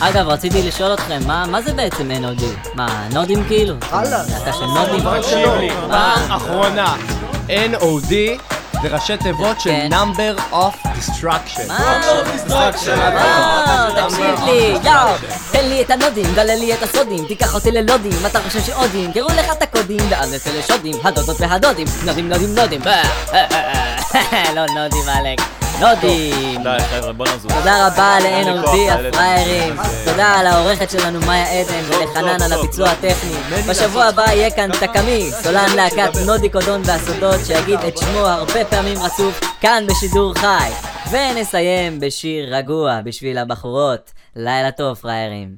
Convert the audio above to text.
אגב, רציתי לשאול אתכם, מה, מה זה בעצם NOD? מה, נודים כאילו? הלאה. להקה של נודים? תקשיב לי, מה? פעם אחרונה, NOD זה ראשי תיבות של כן. number of destruction. מה? אה, תקשיב לי, יואו, תן לי את הנודים, גלה לי את הסודים, תיקח אותי ללודים, אתה חושב שעודים, קראו לך את הקודים, ואז אצל לשודים, הדודות והדודים, נודים נודים נודים, אה, אה, אה, לא נודים עלק, נודים. די חבר'ה בוא נזוז. תודה רבה כוח לאלה. הפראיירים, תודה על העורכת שלנו מאיה עדן ולחנן על הביצוע הטכני. בשבוע הבא יהיה כאן תקמי, סולן להקת נודי קודון והסודות שיגיד את שמו הרבה פעמים רצוף כאן בשידור חי. ונסיים בשיר רגוע בשביל הבחורות. לילה טוב פראיירים.